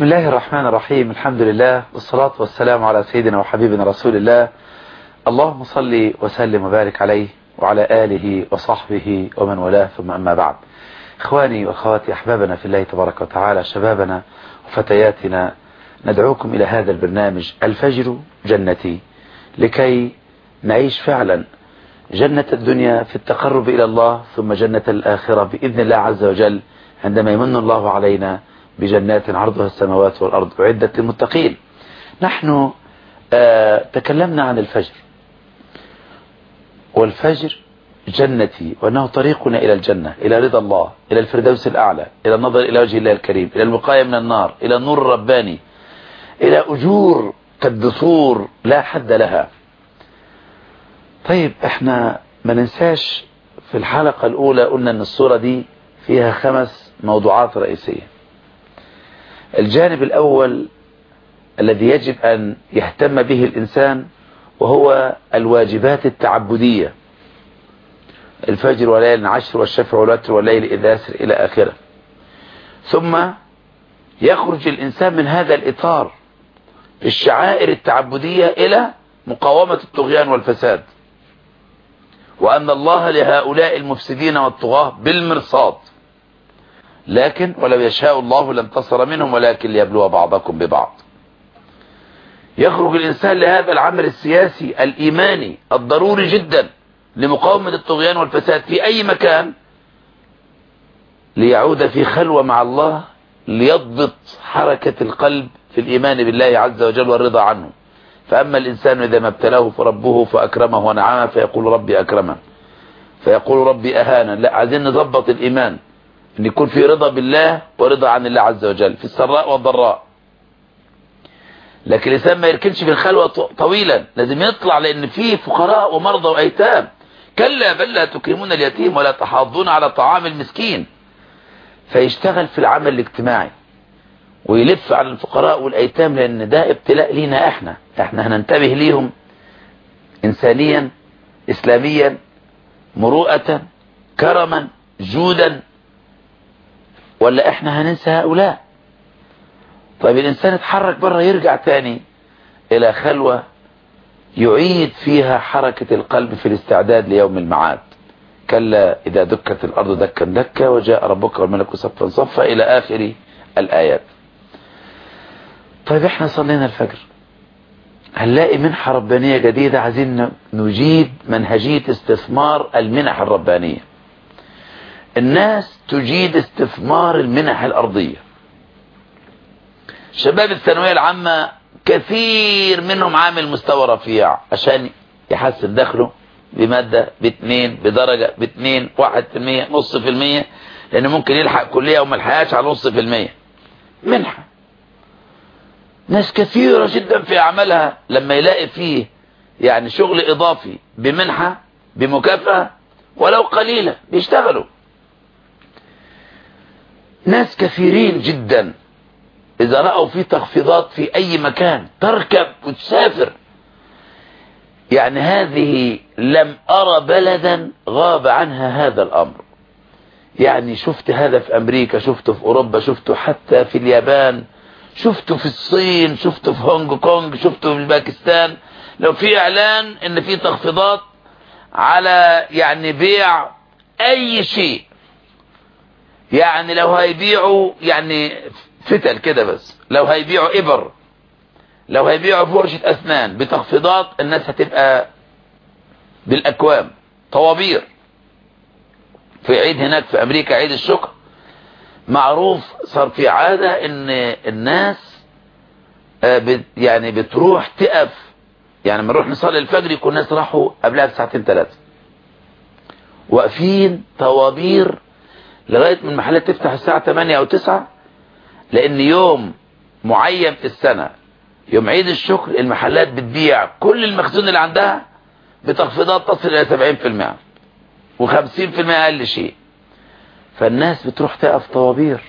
بسم الله الرحمن الرحيم. الحمد لله والصلاة والسلام على سيدنا وحبيبنا رسول الله. اللهم صل وسلم وبارك عليه وعلى آله وصحبه ومن والاه. ثم أما بعد. إخواني وأخواتي أحبابنا في الله تبارك وتعالى شبابنا وفتياتنا ندعوكم إلى هذا البرنامج الفجر جنتي لكي نعيش فعلا جنة الدنيا في التقرب إلى الله ثم جنة الآخرة بإذن الله عز وجل عندما يمن الله علينا بجنات عرضها السماوات والأرض أعدت للمتقين. نحن آه تكلمنا عن الفجر. والفجر جنتي وأنه طريقنا إلى الجنة إلى رضا الله إلى الفردوس الأعلى إلى النظر إلى وجه الله الكريم إلى الوقاية من النار إلى النور الرباني إلى أجور كالدثور لا حد لها. طيب إحنا ما ننساش في الحلقة الأولى قلنا أن الصورة دي فيها خمس موضوعات رئيسية. الجانب الأول الذي يجب أن يهتم به الإنسان وهو الواجبات التعبدية. الفجر وليل العشر والشفع والوتر والليل إذا أسر إلى آخره. ثم يخرج الإنسان من هذا الإطار الشعائر التعبدية إلى مقاومة الطغيان والفساد. وأن الله لهؤلاء المفسدين والطغاة بالمرصاد. لكن ولو يشاء الله لانتصر منهم ولكن ليبلو بعضكم ببعض. يخرج الإنسان لهذا العمل السياسي الإيماني الضروري جدا لمقاومة الطغيان والفساد في أي مكان ليعود في خلوة مع الله ليضبط حركة القلب في الإيمان بالله عز وجل والرضا عنه. فأما الإنسان إذا ما ابتلاه فربه فأكرمه ونعمه فيقول ربي أكرمه فيقول ربي أهانا لا عايزين نضبط الإيمان. أن يكون في رضا بالله ورضا عن الله عز وجل في السراء والضراء. لكن الإنسان ما يركنش في الخلوة طويلا لازم يطلع لأن فيه فقراء ومرضى وأيتام. كلا بل لا تكرمون اليتيم ولا تحاضون على طعام المسكين. فيشتغل في العمل الاجتماعي ويلف على الفقراء والأيتام لأن ده ابتلاء لينا إحنا. إحنا هننتبه ليهم إنسانيا إسلاميا مروءة كرما جودا. ولا إحنا هننسى هؤلاء؟ طيب الإنسان اتحرك بره يرجع تاني إلى خلوة يعيد فيها حركة القلب في الاستعداد ليوم المعاد كلا إذا دكت الأرض دكا دكا وجاء ربك والملك صفا صفا إلى آخر الآيات. طيب إحنا صلينا الفجر. هنلاقي منحة ربانية جديدة عايزين نجيد منهجية استثمار المنح الربانية. الناس تجيد استثمار المنح الأرضية. شباب الثانوية العامة كثير منهم عامل مستوى رفيع عشان يحسن دخله بمادة باثنين بدرجة باثنين واحد في المية نص في المية لأنه ممكن يلحق كلية وما لحقهاش على نص في المية. منحة. ناس كثيرة جدا في أعمالها لما يلاقي فيه يعني شغل إضافي بمنحة بمكافأة ولو قليلة بيشتغلوا. ناس كثيرين جدا. إذا رأوا في تخفيضات في أي مكان تركب وتسافر. يعني هذه لم أرى بلدا غاب عنها هذا الأمر. يعني شفت هذا في أمريكا شفته في أوروبا شفته حتى في اليابان شفته في الصين شفته في هونج كونج شفته في باكستان. لو في إعلان إن في تخفيضات على يعني بيع أي شيء يعني لو هيبيعوا يعني فتل كده بس. لو هيبيعوا إبر لو هيبيعوا فرشة أسنان بتخفيضات الناس هتبقى بالأكوام. طوابير. في عيد هناك في أمريكا عيد الشكر. معروف صار في عادة إن الناس بت يعني بتروح تقف. يعني لما نروح نصلي الفجر يكون الناس راحوا قبلها بساعتين ثلاثة واقفين طوابير لغاية من المحلات تفتح الساعة 8 أو 9 لأن يوم معين في السنة يوم عيد الشكر المحلات بتبيع كل المخزون اللي عندها بتخفيضات تصل إلى 70% و50% أقل شيء. فالناس بتروح تقف طوابير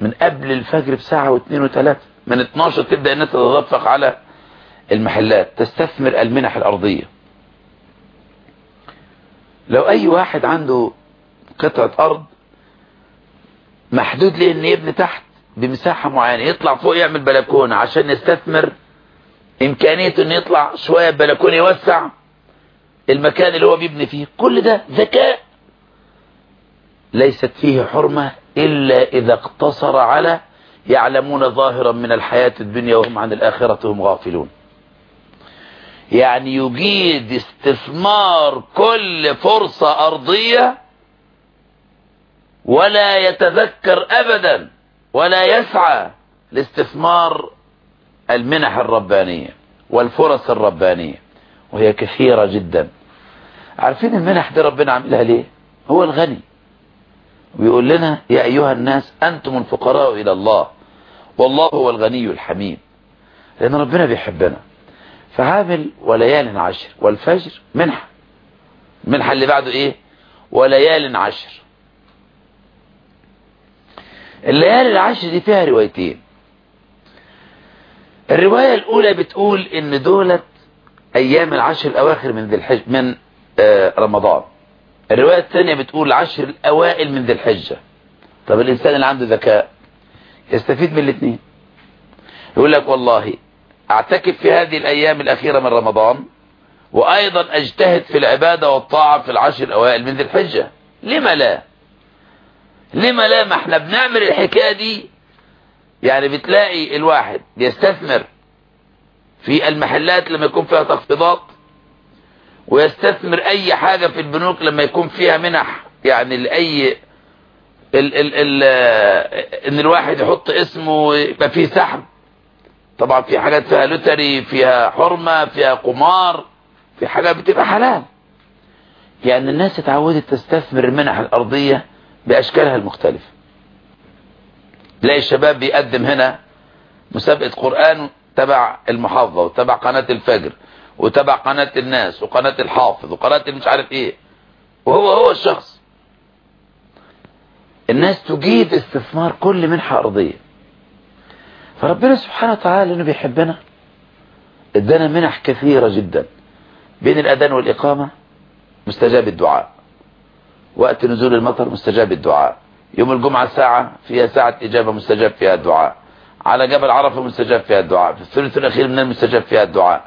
من قبل الفجر بساعة واثنين وثلاثة من 12 تبدأ الناس تتدفق على المحلات تستثمر المنح الأرضية. لو أي واحد عنده قطعة أرض محدود ليه ان يبني تحت بمساحة معينة يطلع فوق يعمل بلكونة عشان يستثمر إمكانيته أن يطلع شوية بلكونة يوسع المكان اللي هو بيبني فيه. كل ده ذكاء ليست فيه حرمة إلا إذا اقتصر على يعلمون ظاهرا من الحياة الدنيا وهم عن الآخرة هم غافلون. يعني يجيد استثمار كل فرصة أرضية ولا يتذكر أبدا ولا يسعى لاستثمار المنح الربانية والفرص الربانية وهي كثيرة جدا. عارفين المنح دي ربنا عاملها ليه؟ هو الغني. ويقول لنا يا أيها الناس أنتم الفقراء إلى الله والله هو الغني الحميد. لأن ربنا بيحبنا. فعامل وليال عشر والفجر منحة المنحة اللي بعده إيه؟ وليال عشر. الليالي العشر دي فيها روايتين. الرواية الأولى بتقول إن دولت أيام العشر الأواخر من ذي الحج من آه رمضان. الرواية الثانية بتقول العشر الأوائل من ذي الحجة. طب الإنسان اللي عنده ذكاء يستفيد من الاثنين يقول لك والله أعتكف في هذه الأيام الأخيرة من رمضان وأيضا أجتهد في العبادة والطاعة في العشر الأوائل من ذي الحجة. لما لا؟ لما لا ما إحنا بنعمل الحكاية دي؟ يعني بتلاقي الواحد بيستثمر في المحلات لما يكون فيها تخفيضات ويستثمر أي حاجة في البنوك لما يكون فيها منح. يعني لأي ال ال ال إن الواحد يحط اسمه يبقى فيه سحب. طبعا في حاجات فيها لوتري فيها حرمة فيها قمار في حاجات بتبقى حلال. يعني الناس اتعودت تستثمر المنح الأرضية بأشكالها المختلفة. تلاقي الشباب بيقدم هنا مسابقة قرآن تبع المحافظة وتبع قناة الفجر وتبع قناة الناس وقناة الحافظ وقناة مش عارف إيه. وهو هو الشخص. الناس تجيد استثمار كل منحة أرضية. فربنا سبحانه وتعالى لأنه بيحبنا. إدانا منح كثيرة جدا. بين الأذان والإقامة مستجاب الدعاء. وقت نزول المطر مستجاب الدعاء. يوم الجمعة ساعة فيها ساعة إجابة مستجاب فيها الدعاء. على جبل عرفة مستجاب فيها الدعاء. في الثلث الأخير من المستجاب فيها الدعاء.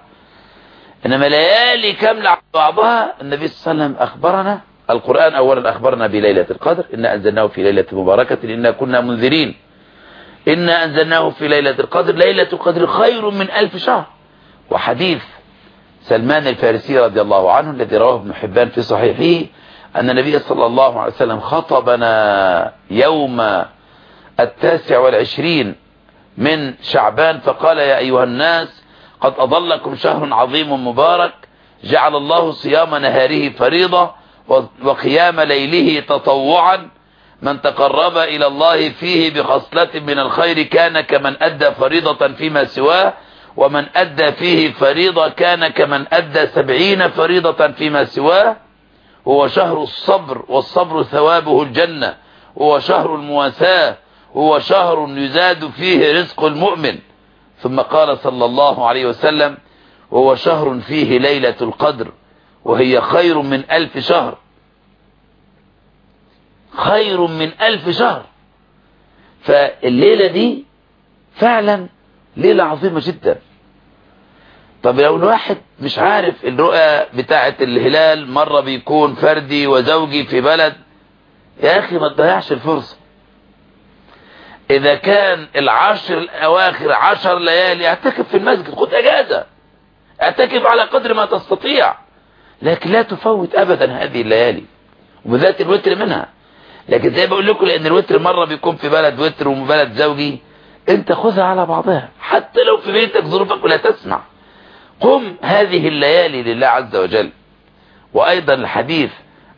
إنما ليالي كاملة على بعضها النبي صلى الله عليه وسلم أخبرنا القرآن أولا أخبرنا بليلة القدر إنا أنزلناه في ليلة مباركة إنا كنا منذرين. إنا أنزلناه في ليلة القدر ليلة القدر خير من ألف شهر. وحديث سلمان الفارسي رضي الله عنه الذي رواه ابن حبان في صحيحه أن النبي صلى الله عليه وسلم خطبنا يوم التاسع والعشرين من شعبان فقال يا أيها الناس قد أضلكم شهر عظيم مبارك جعل الله صيام نهاره فريضة وقيام ليله تطوعا من تقرب إلى الله فيه بخصلة من الخير كان كمن أدى فريضة فيما سواه ومن أدى فيه فريضة كان كمن أدى سبعين فريضة فيما سواه. هو شهر الصبر والصبر ثوابه الجنة. هو شهر المواساة. هو شهر يزاد فيه رزق المؤمن. ثم قال صلى الله عليه وسلم وهو شهر فيه ليلة القدر. وهي خير من ألف شهر. خير من ألف شهر. فالليلة دي فعلا ليلة عظيمة جدا. طب لو الواحد مش عارف الرؤى بتاعة الهلال مرة بيكون فردي وزوجي في بلد يا أخي ما تضيعش الفرصة. إذا كان العشر الأواخر عشر ليالي أعتكف في المسجد خد أجازة. أعتكف على قدر ما تستطيع. لكن لا تفوت أبدا هذه الليالي وبذات الوتر منها. لكن زي بقول لكم لأن الوتر مرة بيكون في بلد وتر وبلد زوجي أنت خذها على بعضها. حتى لو في بيتك ظروفك ولا تسمع. قم هذه الليالي لله عز وجل. وأيضا الحديث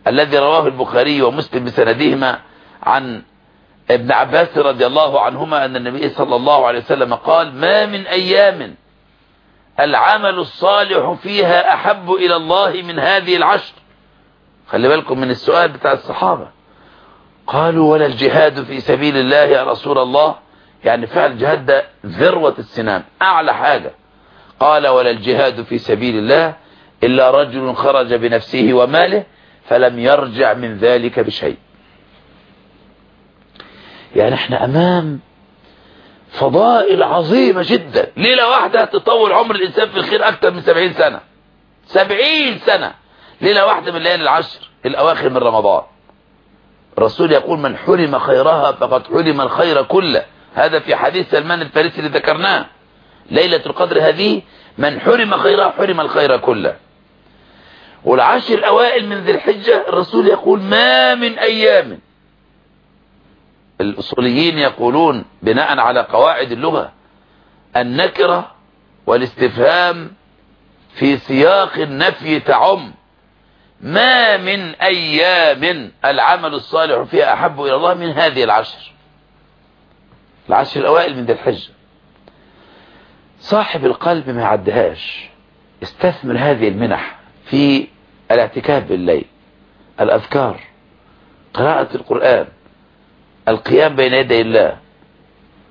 الذي رواه البخاري ومسلم بسندهما عن ابن عباس رضي الله عنهما أن النبي صلى الله عليه وسلم قال ما من أيام العمل الصالح فيها أحب إلى الله من هذه العشر خلي بالكم من السؤال بتاع الصحابة. قالوا ولا الجهاد في سبيل الله يا رسول الله؟ يعني فعل الجهاد ده ذروة السنام أعلى حاجة. قال ولا الجهاد في سبيل الله إلا رجل خرج بنفسه وماله فلم يرجع من ذلك بشيء. يعني إحنا أمام فضائل عظيمة جدا. ليلة واحدة تطول عمر الإنسان في الخير أكثر من سبعين سنة. سبعين سنة. ليلة واحدة من ليالي العشر الأواخر من رمضان. الرسول يقول من حرم خيرها فقد حرم الخير كله. هذا في حديث سلمان الفارسي اللي ذكرناه. ليلة القدر هذه من حرم خيرها حرم الخير كله. والعشر الأوائل من ذي الحجة الرسول يقول ما من أيام. الأصوليين يقولون بناء على قواعد اللغة النكرة والاستفهام في سياق النفي تعم. ما من أيام العمل الصالح فيها أحب إلى الله من هذه العشر. العشر الأوائل من ذي الحجة. صاحب القلب ما يعدهاش. استثمر هذه المنح في الاعتكاف بالليل الأذكار قراءة القرآن القيام بين يدي الله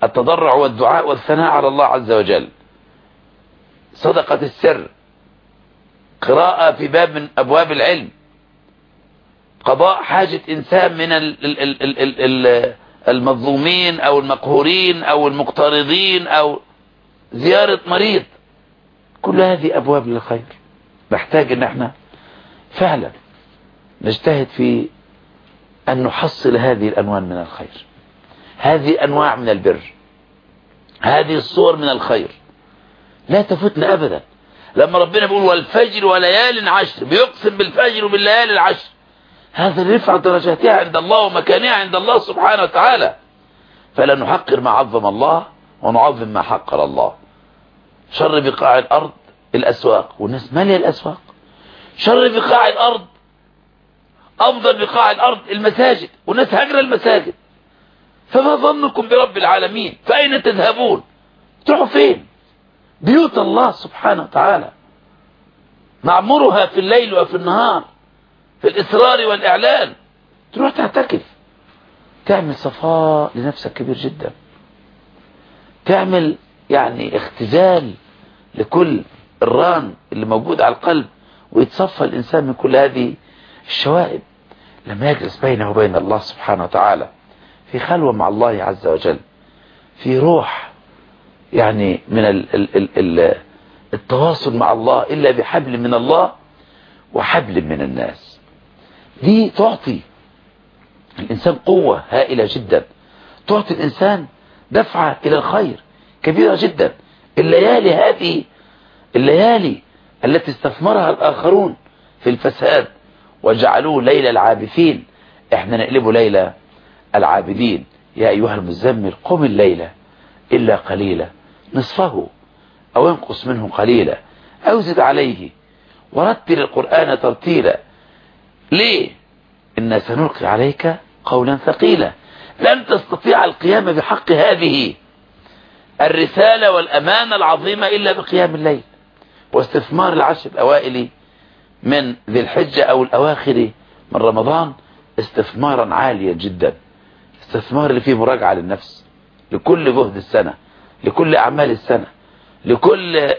التضرع والدعاء والثناء على الله عز وجل. صدقة السر قراءة في باب من أبواب العلم. قضاء حاجة إنسان من المظلومين أو المقهورين أو المقترضين أو زيارة مريض. كل هذه أبواب للخير. نحتاج أن إحنا فعلا نجتهد في أن نحصل هذه الأنواع من الخير. هذه أنواع من البر. هذه الصور من الخير. لا تفوتنا أبدا. لما ربنا بيقول والفجر وليال عشر بيقسم بالفجر وبالليالي العشر. هذا رفع درجاتها عند الله ومكانها عند الله سبحانه وتعالى. فلا نحقر ما عظم الله ونعظم ما حقر الله. شر بقاع الأرض الأسواق. والناس مالية الأسواق. شر بقاع الأرض أفضل بقاع الأرض المساجد. والناس هجر المساجد. فما ظنكم برب العالمين؟ فأين تذهبون؟ تروحوا فين؟ بيوت الله سبحانه وتعالى. معمرها في الليل وفي النهار في الإصرار والإعلان. تروح تعتكف. تعمل صفاء لنفسك كبير جدا. تعمل يعني اختزال لكل الران اللي موجود على القلب ويتصفى الإنسان من كل هذه الشوائب. لما يجلس بينه وبين الله سبحانه وتعالى. في خلوة مع الله عز وجل. في روح يعني من ال ال ال ال التواصل مع الله إلا بحبل من الله وحبل من الناس. دي تعطي الإنسان قوة هائلة جدا. تعطي الإنسان دفعة إلى الخير. كبيرة جدا. الليالي هذه الليالي التي استثمرها الآخرون في الفساد وجعلوه ليل العابثين إحنا نقلبه ليلة العابدين. يا أيها المزمل قم الليلة إلا قليلا. نصفه أو انقص منه قليلا. أو زد عليه ورتل القرآن ترتيلا. ليه؟ إنا سنلقي عليك قولا ثقيلا. لن تستطيع القيام بحق هذه. الرسالة والأمانة العظيمة إلا بقيام الليل واستثمار العشر الأوائل من ذي الحجة أو الأواخر من رمضان استثمارا عاليا جدا. استثمار اللي فيه مراجعة للنفس لكل جهد السنة لكل أعمال السنة لكل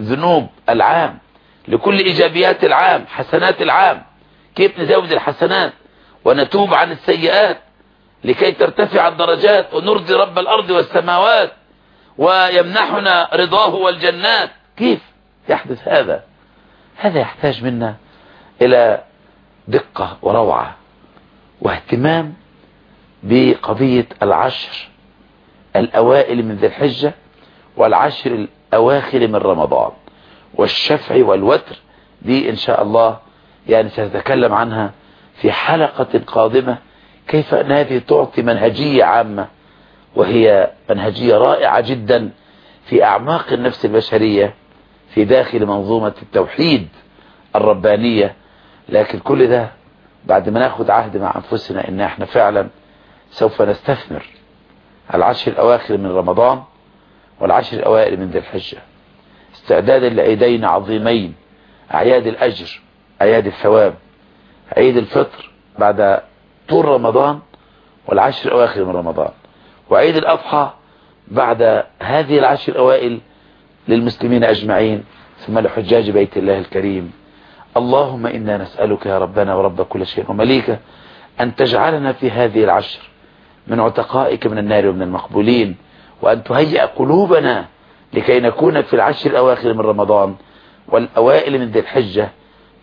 ذنوب العام لكل إيجابيات العام حسنات العام. كيف نزود الحسنات ونتوب عن السيئات لكي ترتفع الدرجات ونرضي رب الأرض والسماوات؟ ويمنحنا رضاه والجنات. كيف يحدث هذا؟ هذا يحتاج منا إلى دقة وروعة واهتمام بقضية العشر الأوائل من ذي الحجة والعشر الأواخر من رمضان. والشفع والوتر دي إن شاء الله يعني سنتكلم عنها في حلقة قادمة. كيف أن هذه تعطي منهجية عامة؟ وهي منهجية رائعة جدا في أعماق النفس البشرية في داخل منظومة التوحيد الربانية. لكن كل ده بعد ما ناخد عهد مع أنفسنا إن إحنا فعلا سوف نستثمر العشر الأواخر من رمضان والعشر الأوائل من ذي الحجة. استعدادا لعيدين عظيمين أعياد الأجر أعياد الثواب عيد الفطر بعد طول رمضان والعشر الأواخر من رمضان. وعيد الأضحى بعد هذه العشر الأوائل للمسلمين أجمعين ثم لحجاج بيت الله الكريم. اللهم إنا نسألك يا ربنا ورب كل شيء ومليكه أن تجعلنا في هذه العشر من عتقائك من النار ومن المقبولين وأن تهيئ قلوبنا لكي نكون في العشر الأواخر من رمضان والأوائل من ذي الحجة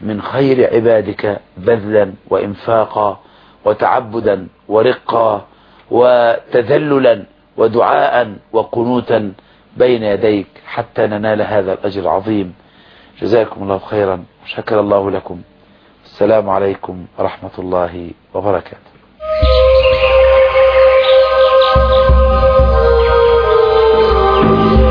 من خير عبادك بذلا وإنفاقا وتعبدا ورقا وتذللا ودعاء وقنوتا بين يديك حتى ننال هذا الأجر العظيم. جزاكم الله خيرا. وشكر الله لكم. السلام عليكم ورحمة الله وبركاته. Thank you.